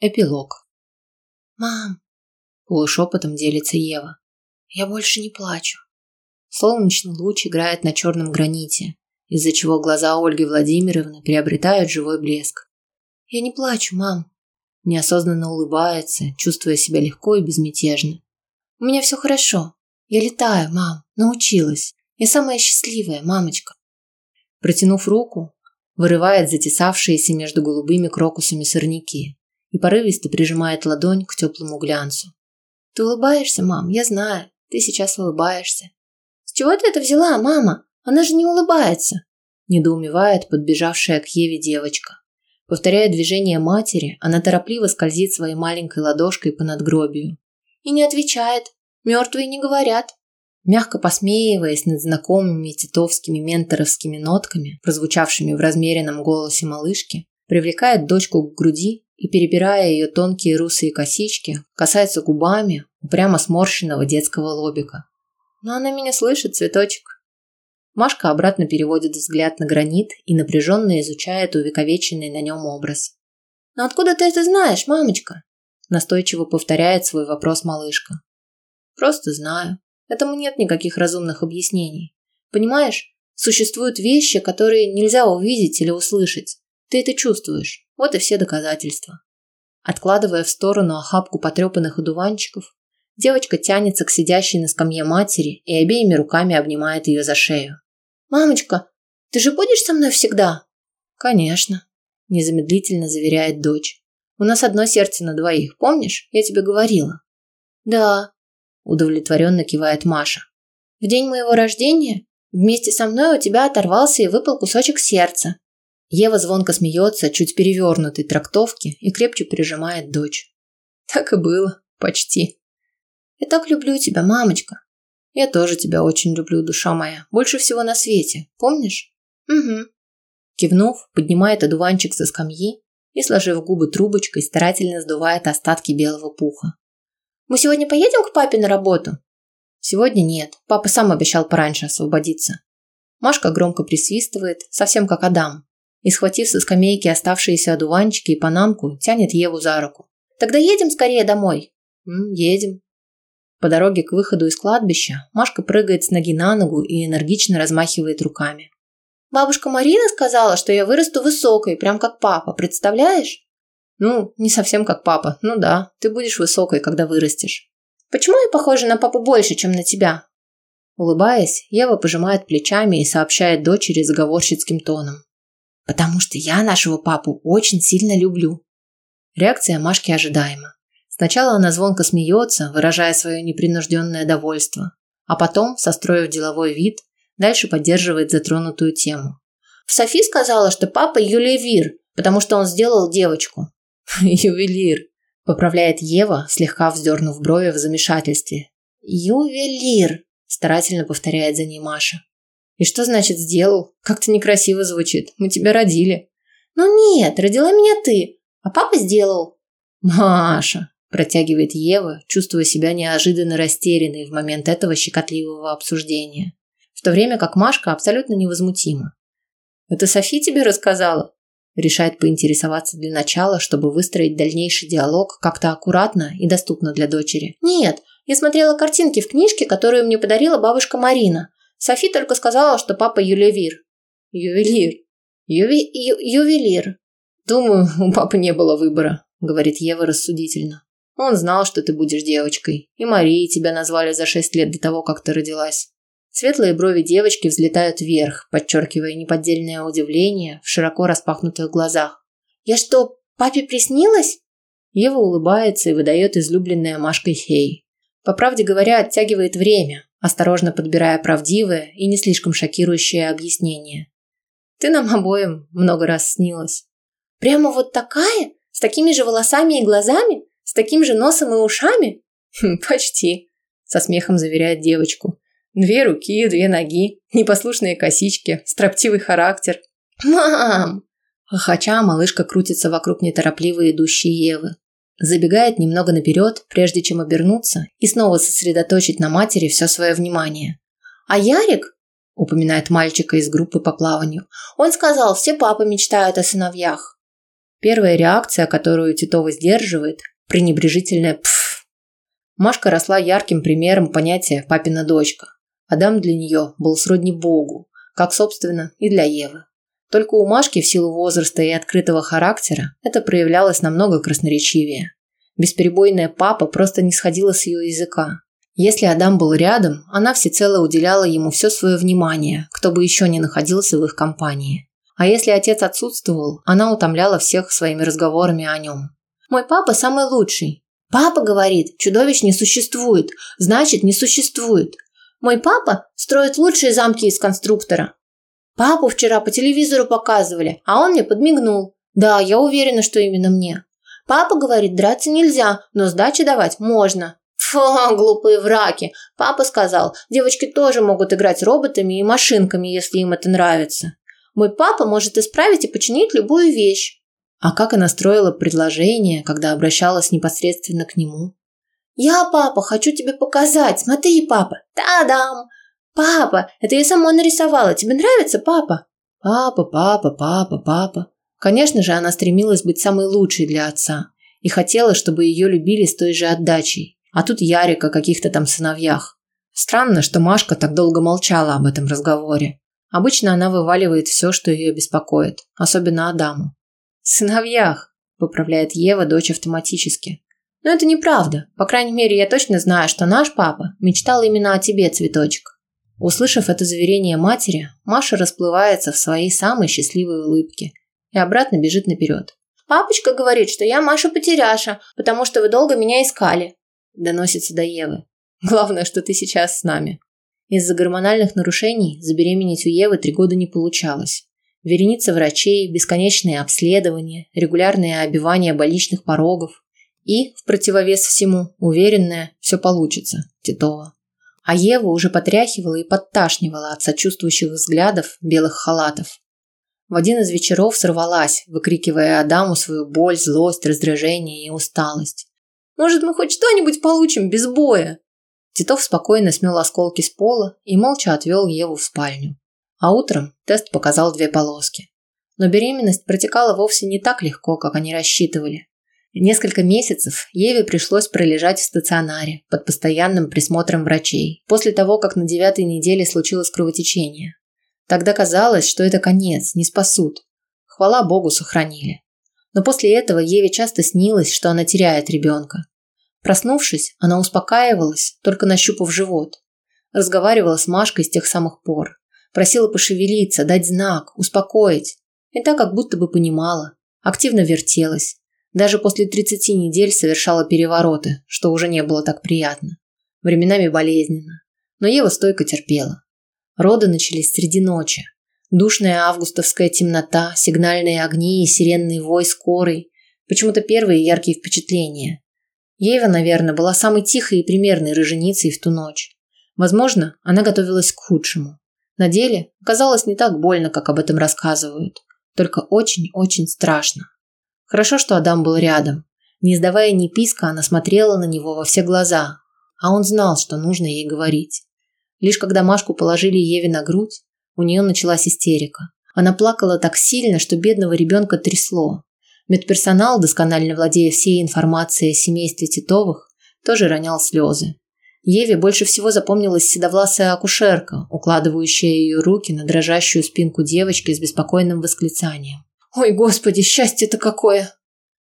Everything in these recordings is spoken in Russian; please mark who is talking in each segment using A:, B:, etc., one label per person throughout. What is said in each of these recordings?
A: Эпилог.
B: «Мам!»
A: – полушепотом делится Ева.
B: «Я больше не плачу».
A: Солнечный луч играет на черном граните, из-за чего глаза Ольги Владимировны приобретают живой блеск.
B: «Я не плачу, мам!»
A: Неосознанно улыбается, чувствуя себя легко и безмятежно.
B: «У меня все хорошо. Я летаю, мам. Научилась. Я самая счастливая, мамочка».
A: Протянув руку, вырывает затесавшиеся между голубыми крокусами сорняки и порывисто прижимает ладонь к теплому глянцу.
B: «Ты улыбаешься, мам, я знаю. Ты сейчас улыбаешься». «С чего ты это взяла, мама? Она же не улыбается!»
A: Недоумевает подбежавшая к Еве девочка. Повторяя движение матери, она торопливо скользит своей маленькой ладошкой по надгробию.
B: «И не отвечает. Мертвые не говорят».
A: Мягко посмеиваясь над знакомыми титовскими менторовскими нотками, прозвучавшими в размеренном голосе малышки, привлекает дочку к груди и, перебирая ее тонкие русые косички, касается губами упрямо сморщенного детского лобика.
B: «Но она меня слышит, цветочек».
A: Машка обратно переводит взгляд на гранит и напряженно изучает увековеченный на нем образ.
B: «Но откуда ты это знаешь, мамочка?»
A: Настойчиво повторяет свой вопрос малышка.
B: «Просто знаю. Этому нет никаких разумных объяснений. Понимаешь, существуют вещи, которые нельзя увидеть или услышать. Ты это чувствуешь. Вот и все доказательства.
A: Откладывая в сторону охапку потрепанных одуванчиков, девочка тянется к сидящей на скамье матери и обеими руками обнимает ее за шею.
B: «Мамочка, ты же будешь со мной всегда?»
A: «Конечно», – незамедлительно заверяет дочь. «У нас одно сердце на двоих, помнишь? Я тебе говорила».
B: «Да», –
A: удовлетворенно кивает Маша.
B: «В день моего рождения вместе со мной у тебя оторвался и выпал кусочек сердца.
A: Ева звонко смеется, чуть перевернутой трактовки и крепче прижимает дочь.
B: Так и было, почти.
A: Я так люблю тебя, мамочка. Я тоже тебя очень люблю, душа моя. Больше всего на свете. Помнишь?
B: Угу.
A: Кивнув, поднимает одуванчик со скамьи и, сложив губы трубочкой, старательно сдувает остатки белого пуха.
B: Мы сегодня поедем к папе на работу?
A: Сегодня нет. Папа сам обещал пораньше освободиться. Машка громко присвистывает, совсем как Адам, и, схватив со скамейки оставшиеся одуванчики и панамку, тянет Еву за руку.
B: «Тогда едем скорее домой?»
A: М, «Едем». По дороге к выходу из кладбища Машка прыгает с ноги на ногу и энергично размахивает руками.
B: «Бабушка Марина сказала, что я вырасту высокой, прям как папа, представляешь?»
A: «Ну, не совсем как папа. Ну да, ты будешь высокой, когда вырастешь».
B: «Почему я похожа на папу больше, чем на тебя?»
A: Улыбаясь, Ева пожимает плечами и сообщает дочери заговорщицким тоном потому что я нашего папу очень сильно люблю. Реакция Машки ожидаема. Сначала она звонко смеется, выражая свое непринужденное довольство, а потом, состроив деловой вид, дальше поддерживает затронутую тему.
B: Софи сказала, что папа ювелир, потому что он сделал девочку.
A: Ювелир, поправляет Ева, слегка вздернув брови в замешательстве.
B: Ювелир,
A: старательно повторяет за ней Маша. И что значит сделал? Как-то некрасиво звучит. Мы тебя родили.
B: Ну нет, родила меня ты, а папа сделал.
A: Маша, протягивает Ева, чувствуя себя неожиданно растерянной в момент этого щекотливого обсуждения. В то время как Машка абсолютно невозмутима. Это Софи тебе рассказала? Решает поинтересоваться для начала, чтобы выстроить дальнейший диалог как-то аккуратно и доступно для дочери.
B: Нет, я смотрела картинки в книжке, которую мне подарила бабушка Марина. Софи только сказала, что папа ювелир.
A: Ювелир.
B: Юви... Ю... Ювелир.
A: Думаю, у папы не было выбора, говорит Ева рассудительно. Он знал, что ты будешь девочкой. И Марии тебя назвали за шесть лет до того, как ты родилась. Светлые брови девочки взлетают вверх, подчеркивая неподдельное удивление в широко распахнутых глазах.
B: «Я что, папе приснилась?»
A: Ева улыбается и выдает излюбленное Машкой Хей. По правде говоря, оттягивает время, осторожно подбирая правдивое и не слишком шокирующее объяснение. Ты нам обоим много раз снилась.
B: Прямо вот такая? С такими же волосами и глазами? С таким же носом и ушами?
A: Хм, почти, со смехом заверяет девочку. Две руки, две ноги, непослушные косички, строптивый характер.
B: Мам!
A: Хохоча, малышка крутится вокруг неторопливо идущей Евы. Забегает немного наперед, прежде чем обернуться и снова сосредоточить на матери все свое внимание.
B: «А Ярик?»
A: – упоминает мальчика из группы по плаванию.
B: «Он сказал, все папы мечтают о сыновьях».
A: Первая реакция, которую Титова сдерживает – пренебрежительное «пф». Машка росла ярким примером понятия «папина дочка». Адам для нее был сродни Богу, как, собственно, и для Евы. Только у Машки в силу возраста и открытого характера это проявлялось намного красноречивее. Бесперебойная папа просто не сходила с ее языка. Если Адам был рядом, она всецело уделяла ему все свое внимание, кто бы еще не находился в их компании. А если отец отсутствовал, она утомляла всех своими разговорами о нем. «Мой папа самый лучший». «Папа говорит, чудовищ не существует, значит, не существует. Мой папа строит лучшие замки из конструктора. Папу вчера по телевизору показывали, а он мне подмигнул. Да, я уверена, что именно мне. Папа говорит, драться нельзя, но сдачи давать можно. Фу, глупые враки. Папа сказал, девочки тоже могут играть роботами и машинками, если им это нравится. Мой папа может исправить и починить любую вещь.
B: А как она строила предложение, когда обращалась непосредственно к нему?
A: «Я, папа, хочу тебе показать. Смотри, папа. Та-дам! Папа, это я сама нарисовала. Тебе нравится, папа?»
B: Папа, папа, папа, папа. Конечно же, она стремилась быть самой лучшей для отца и хотела, чтобы ее любили с той же отдачей. А тут Ярик о каких-то там сыновьях. Странно, что Машка так долго молчала об этом разговоре. Обычно она вываливает все, что ее беспокоит, особенно Адаму.
A: «Сыновьях», – поправляет Ева дочь автоматически. «Но это неправда. По крайней мере, я точно знаю, что наш папа мечтал именно о тебе, цветочек».
B: Услышав это заверение матери, Маша расплывается в своей самой счастливой улыбке и обратно бежит наперед.
A: «Папочка говорит, что я Маша Потеряша, потому что вы долго меня искали», – доносится до Евы.
B: «Главное, что ты сейчас с нами». Из-за гормональных нарушений забеременеть у Евы три года не получалось. Вереница врачей, бесконечные обследования, регулярные обивания больничных порогов. И, в противовес всему, уверенная, все получится, Титова. А Ева уже потряхивала и подташнивала от сочувствующих взглядов белых халатов. В один из вечеров сорвалась, выкрикивая Адаму свою боль, злость, раздражение и усталость.
A: «Может, мы хоть что-нибудь получим без боя?»
B: Титов спокойно смел осколки с пола и молча отвел Еву в спальню. А утром тест показал две полоски. Но беременность протекала вовсе не так легко, как они рассчитывали. Несколько месяцев Еве пришлось пролежать в стационаре под постоянным присмотром врачей, после того, как на девятой неделе случилось кровотечение. Тогда казалось, что это конец, не спасут. Хвала богу, сохранили. Но после этого Еве часто снилось, что она теряет ребенка. Проснувшись, она успокаивалась, только нащупав живот. Разговаривала с Машкой с тех самых пор. Просила пошевелиться, дать знак, успокоить. И так как будто бы понимала. Активно вертелась. Даже после 30 недель совершала перевороты, что уже не было так приятно. Временами болезненно. Но Ева стойко терпела. Роды начались среди ночи. Душная августовская темнота, сигнальные огни и сиренный вой скорой. Почему-то первые яркие впечатления. Ева, наверное, была самой тихой и примерной рыженицей в ту ночь. Возможно, она готовилась к худшему. На деле оказалось не так больно, как об этом рассказывают. Только очень-очень страшно. Хорошо, что Адам был рядом. Не издавая ни писка, она смотрела на него во все глаза. А он знал, что нужно ей говорить. Лишь когда Машку положили Еве на грудь, у нее началась истерика. Она плакала так сильно, что бедного ребенка трясло. Медперсонал, досконально владея всей информацией о семействе Титовых, тоже ронял слезы. Еве больше всего запомнилась седовласая акушерка, укладывающая ее руки на дрожащую спинку девочки с беспокойным восклицанием. «Ой, господи, счастье-то какое!»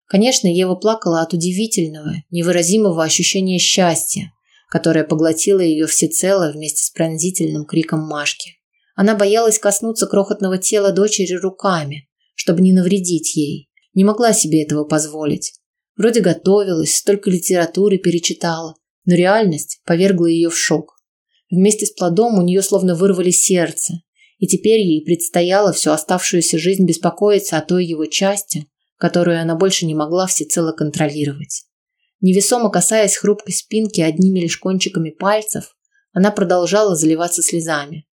B: Конечно, Ева плакала от удивительного, невыразимого ощущения счастья, которая поглотила ее всецело вместе с пронзительным криком Машки. Она боялась коснуться крохотного тела дочери руками, чтобы не навредить ей. Не могла себе этого позволить. Вроде готовилась, столько литературы перечитала, но реальность повергла ее в шок. Вместе с плодом у нее словно вырвали сердце, и теперь ей предстояло всю оставшуюся жизнь беспокоиться о той его части, которую она больше не могла всецело контролировать. Невесомо касаясь хрупкой спинки одними лишь кончиками пальцев, она продолжала заливаться слезами.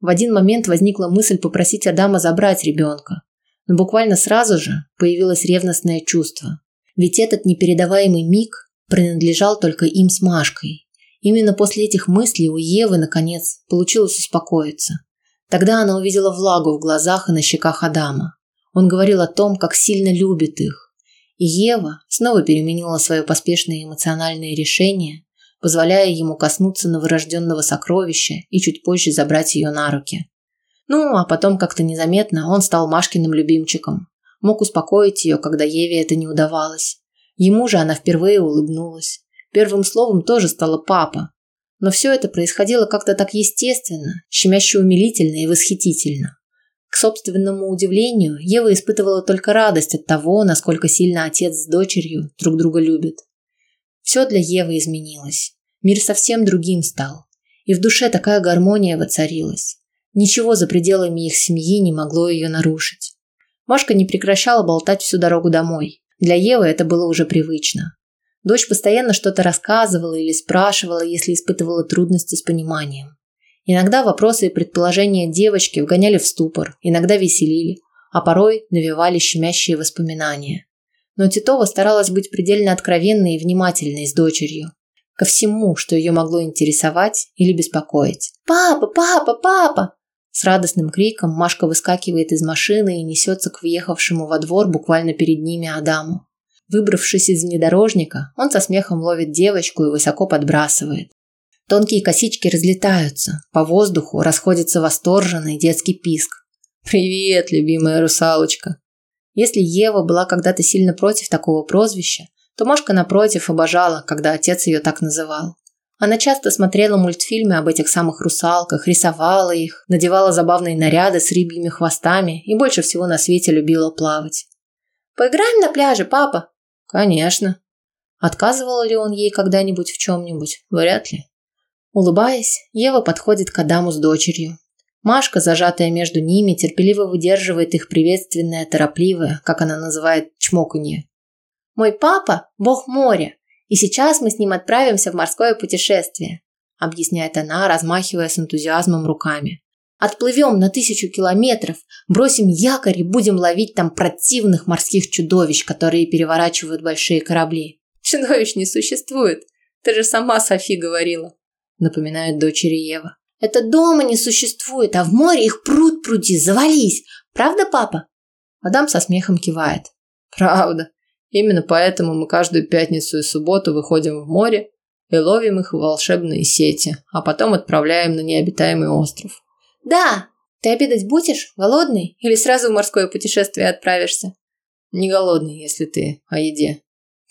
B: В один момент возникла мысль попросить Адама забрать ребенка, но буквально сразу же появилось ревностное чувство. Ведь этот непередаваемый миг принадлежал только им с Машкой. Именно после этих мыслей у Евы, наконец, получилось успокоиться. Тогда она увидела влагу в глазах и на щеках Адама.
A: Он говорил о том, как сильно любит их. И Ева снова переменила свое поспешное эмоциональное решение, позволяя ему коснуться новорожденного сокровища и чуть позже забрать ее на руки. Ну, а потом как-то незаметно он стал Машкиным любимчиком. Мог успокоить ее, когда Еве это не удавалось. Ему же она впервые улыбнулась. Первым словом тоже стала папа. Но все это происходило как-то так естественно, щемяще умилительно и восхитительно. К собственному удивлению, Ева испытывала только радость от того, насколько сильно отец с дочерью друг друга любят. Все для Евы изменилось. Мир совсем другим стал. И в душе такая гармония воцарилась. Ничего за пределами их семьи не могло ее нарушить. Машка не прекращала болтать всю дорогу домой. Для Евы это было уже привычно. Дочь постоянно что-то рассказывала или спрашивала, если испытывала трудности с пониманием. Иногда вопросы и предположения девочки вгоняли в ступор, иногда веселили, а порой навевали щемящие воспоминания. Но Титова старалась быть предельно откровенной и внимательной с дочерью. Ко всему, что ее могло интересовать или беспокоить. «Папа! Папа! Папа!» С радостным криком Машка выскакивает из машины и несется к въехавшему во двор буквально перед ними Адаму. Выбравшись из внедорожника, он со смехом ловит девочку и высоко подбрасывает. Тонкие косички разлетаются, по воздуху расходится восторженный детский писк. «Привет, любимая русалочка!» Если Ева была когда-то сильно против такого прозвища, то Машка, напротив, обожала, когда отец ее так называл. Она часто смотрела мультфильмы об этих самых русалках, рисовала их, надевала забавные наряды с рыбьими хвостами и больше всего на свете любила плавать. «Поиграем на пляже, папа?» «Конечно». Отказывал ли он ей когда-нибудь в чем-нибудь? Вряд ли. Улыбаясь, Ева подходит к Адаму с дочерью. Машка, зажатая между ними, терпеливо выдерживает их приветственное, торопливое, как она называет, чмоканье. «Мой папа – бог моря, и сейчас мы с ним отправимся в морское путешествие», объясняет она, размахивая с энтузиазмом руками. «Отплывем на тысячу километров, бросим якорь и будем ловить там противных морских чудовищ, которые переворачивают большие корабли». «Чудовищ не существует, ты же сама Софи говорила», напоминает дочери Ева. Это дома не существует, а в море их пруд пруди, завались. Правда, папа? Адам со смехом кивает. Правда. Именно поэтому мы каждую пятницу и субботу выходим в море и ловим их в волшебные сети, а потом отправляем на необитаемый остров. Да. Ты обедать будешь? Голодный? Или сразу в морское путешествие отправишься? Не голодный, если ты о еде.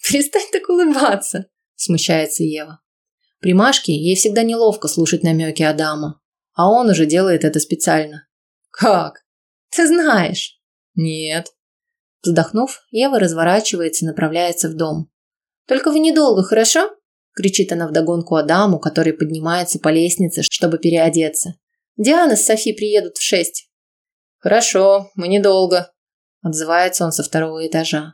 A: Перестань так улыбаться, смущается Ева. При Машке ей всегда неловко слушать намеки Адама, а он уже делает это специально. Как? Ты знаешь? Нет. Вздохнув, Ева разворачивается и направляется в дом. Только вы недолго, хорошо? кричит она вдогонку Адаму, который поднимается по лестнице, чтобы переодеться. Диана с Софи приедут в шесть. Хорошо, мы недолго, отзывается он со второго этажа.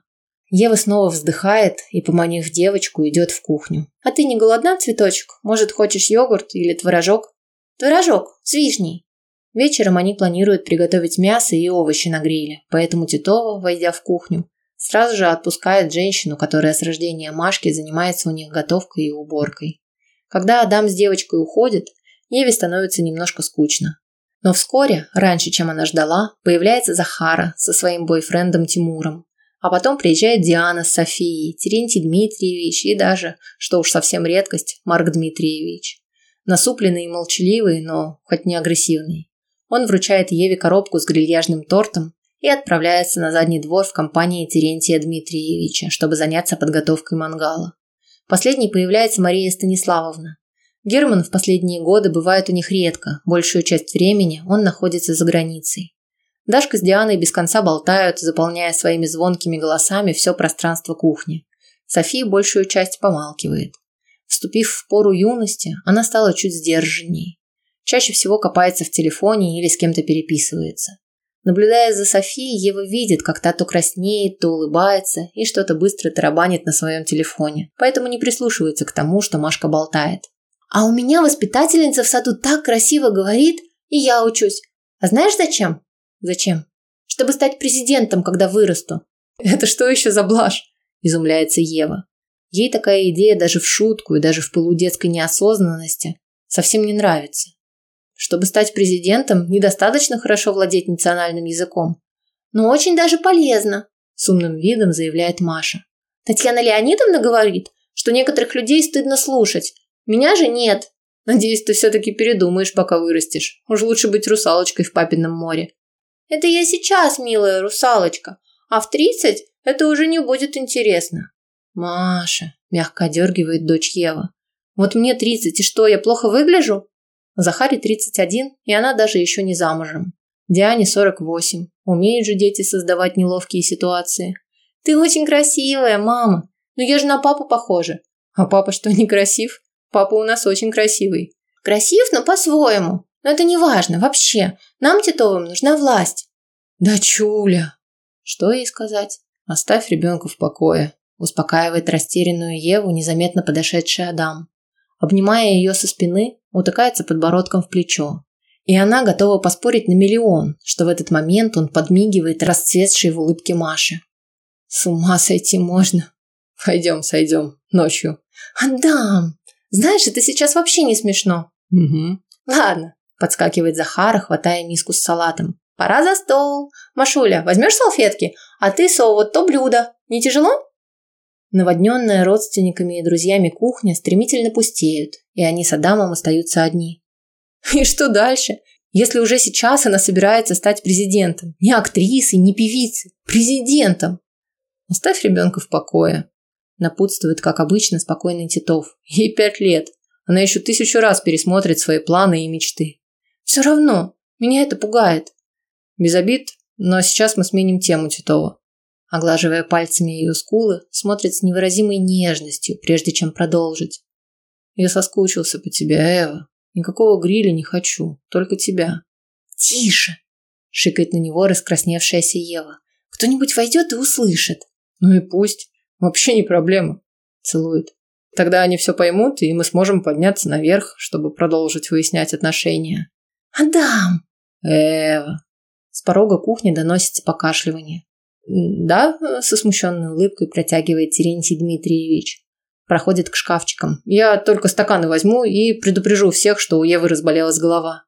A: Ева снова вздыхает и, поманив девочку, идет в кухню. «А ты не голодна, цветочек? Может, хочешь йогурт или творожок?» «Творожок, с вишней». Вечером они планируют приготовить мясо и овощи на гриле, поэтому Титова, войдя в кухню, сразу же отпускает женщину, которая с рождения Машки занимается у них готовкой и уборкой. Когда Адам с девочкой уходит, Еве становится немножко скучно. Но вскоре, раньше, чем она ждала, появляется Захара со своим бойфрендом Тимуром. А потом приезжает Диана с Софией, Терентий Дмитриевич и даже, что уж совсем редкость, Марк Дмитриевич. Насупленный и молчаливый, но хоть не агрессивный. Он вручает Еве коробку с грильяжным тортом и отправляется на задний двор в компании Терентия Дмитриевича, чтобы заняться подготовкой мангала. Последней появляется Мария Станиславовна. Герман в последние годы бывает у них редко, большую часть времени он находится за границей. Дашка с Дианой без конца болтают, заполняя своими звонкими голосами все пространство кухни. София большую часть помалкивает. Вступив в пору юности, она стала чуть сдержанней. Чаще всего копается в телефоне или с кем-то переписывается. Наблюдая за Софией, Ева видит, как та то краснеет, то улыбается и что-то быстро тарабанит на своем телефоне, поэтому не прислушивается к тому, что Машка болтает. «А у меня воспитательница в саду так красиво говорит, и я учусь. А знаешь зачем? Зачем? Чтобы стать президентом, когда вырасту. Это что еще за блажь? Изумляется Ева. Ей такая идея даже в шутку и даже в полудетской неосознанности совсем не нравится. Чтобы стать президентом, недостаточно хорошо владеть национальным языком.
B: но очень даже полезно, с умным видом заявляет Маша. Татьяна Леонидовна говорит, что некоторых людей стыдно слушать. Меня же нет. Надеюсь, ты все-таки передумаешь, пока вырастешь. Уж лучше быть русалочкой в папином море. Это я сейчас, милая русалочка, а в тридцать это уже не будет интересно.
A: Маша, мягко одергивает дочь Ева. Вот мне тридцать, и что, я плохо выгляжу? Захаре один, и она даже еще не замужем. Диане 48. Умеют же дети создавать неловкие ситуации.
B: Ты очень красивая, мама. Но я же на папу похожа.
A: А папа что, не красив? Папа у нас очень красивый.
B: Красив, но по-своему. Но это не важно вообще. Нам, Титовым, нужна власть.
A: Да чуля. Что ей сказать? Оставь ребенка в покое. Успокаивает растерянную Еву незаметно подошедший Адам. Обнимая ее со спины, утыкается подбородком в плечо. И она готова поспорить на миллион, что в этот момент он подмигивает расцветшей в улыбке Маши. С ума сойти можно. Пойдем, сойдем. Ночью.
B: Адам, знаешь, это сейчас вообще не смешно.
A: Угу.
B: Ладно, подскакивает Захара, хватая миску с салатом. Пора за стол. Машуля, возьмешь салфетки? А ты, Со, вот то блюдо. Не тяжело?
A: Наводненная родственниками и друзьями кухня стремительно пустеют, и они с Адамом остаются одни. И что дальше? Если уже сейчас она собирается стать президентом, не актрисой, не певицей, президентом. Оставь ребенка в покое. Напутствует, как обычно, спокойный Титов. Ей пять лет. Она еще тысячу раз пересмотрит свои планы и мечты.
B: Все равно, меня это пугает.
A: Без обид, но сейчас мы сменим тему Титова. Оглаживая пальцами ее скулы, смотрит с невыразимой нежностью, прежде чем продолжить. Я соскучился по тебе, Эва. Никакого гриля не хочу, только тебя.
B: Тише, шикает на него раскрасневшаяся Ева. Кто-нибудь войдет и услышит.
A: Ну и пусть. Вообще не проблема. Целует. Тогда они все поймут, и мы сможем подняться наверх, чтобы продолжить выяснять отношения.
B: Адам!
A: Эва. С порога кухни доносится покашливание. Да, со смущенной улыбкой протягивает Терентий Дмитриевич. Проходит к шкафчикам. Я только стаканы возьму и предупрежу всех, что у Евы разболелась голова.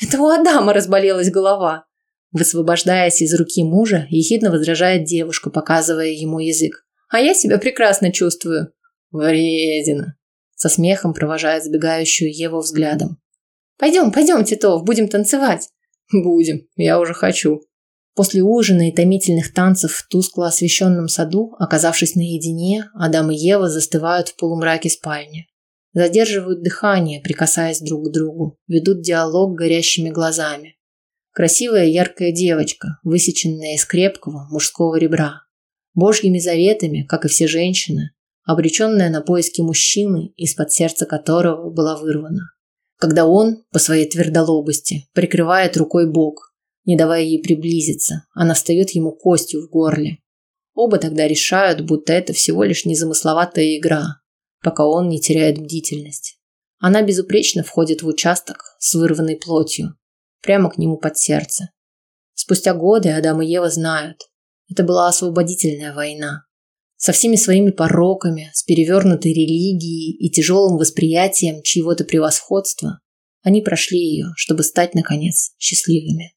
B: Это у Адама разболелась голова.
A: Высвобождаясь из руки мужа, ехидно возражает девушка, показывая ему язык.
B: А я себя прекрасно чувствую.
A: Вредина. Со смехом провожает сбегающую Еву взглядом.
B: Пойдем, пойдем, Титов, будем танцевать.
A: Будем, я уже хочу. После ужина и томительных танцев в тускло освещенном саду, оказавшись наедине, Адам и Ева застывают в полумраке спальни. Задерживают дыхание, прикасаясь друг к другу, ведут диалог горящими глазами. Красивая яркая девочка, высеченная из крепкого мужского ребра. Божьими заветами, как и все женщины, обреченная на поиски мужчины, из-под сердца которого была вырвана. Когда он, по своей твердолобости, прикрывает рукой бок, не давая ей приблизиться, она встает ему костью в горле. Оба тогда решают, будто это всего лишь незамысловатая игра, пока он не теряет бдительность. Она безупречно входит в участок с вырванной плотью, прямо к нему под сердце. Спустя годы Адам и Ева знают, это была освободительная война. Со всеми своими пороками, с перевернутой религией и тяжелым восприятием чьего-то превосходства, они прошли ее, чтобы стать, наконец, счастливыми.